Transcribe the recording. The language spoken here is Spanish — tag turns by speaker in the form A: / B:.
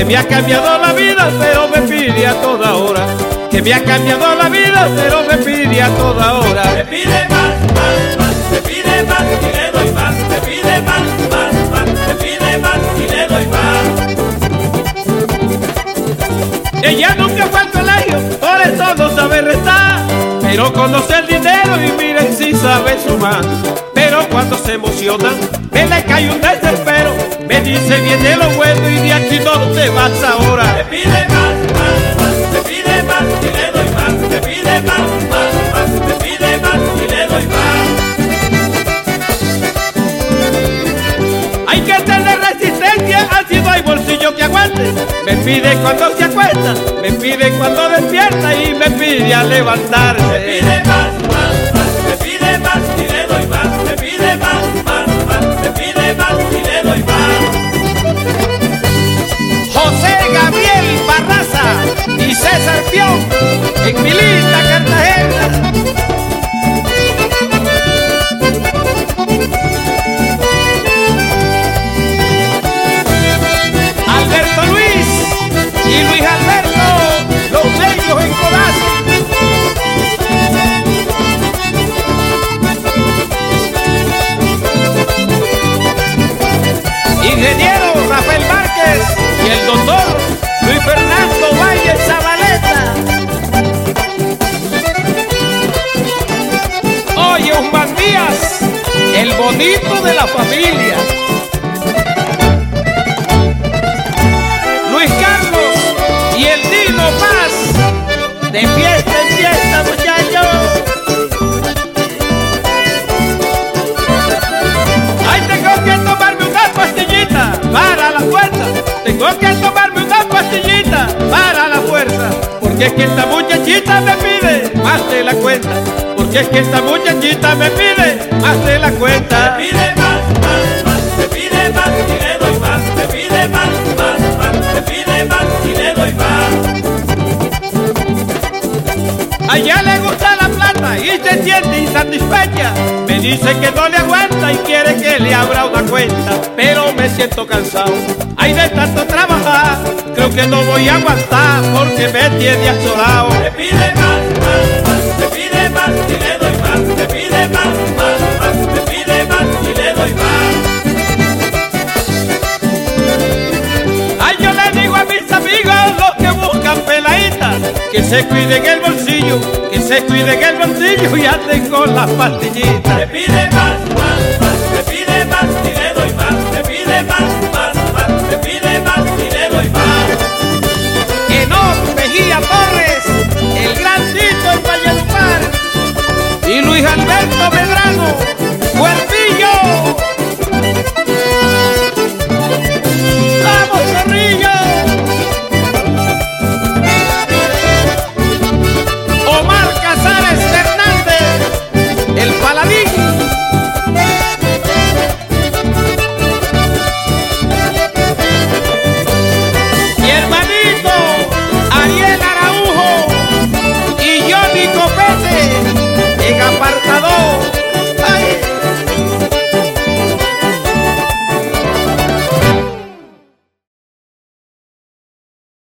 A: que me ha cambiado la vida, pero me pide a toda hora. Que me ha cambiado la vida, pero me pide a toda hora.
B: Me pide más, más, más, me pide más y le doy más, me pide más, más, más, me pide más y le doy más.
A: Ella nunca fue al colegio, por eso no sabe restar. Pero conoce el dinero y miren si sabe sumar. Pero cuando se emociona, me le cae un desespero. Me dice viene lo bueno y de aquí no te vas ahora.
B: Me pide más, más, más, me pide más y le doy más, me pide más, más, más, me pide más y le doy más.
A: Hay que tener resistencia, así no hay bolsillo que aguante. Me pide cuando se acuesta, me pide cuando despierta y me pide a levantarse.
B: Me pide más, más,
A: bonito de la familia. Luis Carlos y el Dino Paz, de fiesta en fiesta, muchachos. Ay, tengo que tomarme una pastillita para la fuerza. Tengo que tomarme una pastillita para la fuerza. Porque es que esta muchachita me pide más de la cuenta. Porque es que esta muchachita me pide más de la cuenta.
B: Me pide más, más, más, me pide más y le doy más, me pide más, más, más, me pide más y le doy más.
A: A ella le gusta la plata y se siente insatisfecha. Me dice que no le aguanta y quiere que le abra una cuenta. Pero me siento cansado. Hay de tanto trabajar. Creo que no voy a aguantar porque me tiene azorado.
B: Me pide más, más, se cuide en el bolsillo, que se cuide en el bolsillo, y ya tengo la pastillita. Me pide más, más, más, me pide más y le doy más,
A: me pide más, más, más, me pide más y le doy más. Que no,
B: Mejía Torres, el gran Tito en y Luis Alberto Medrano.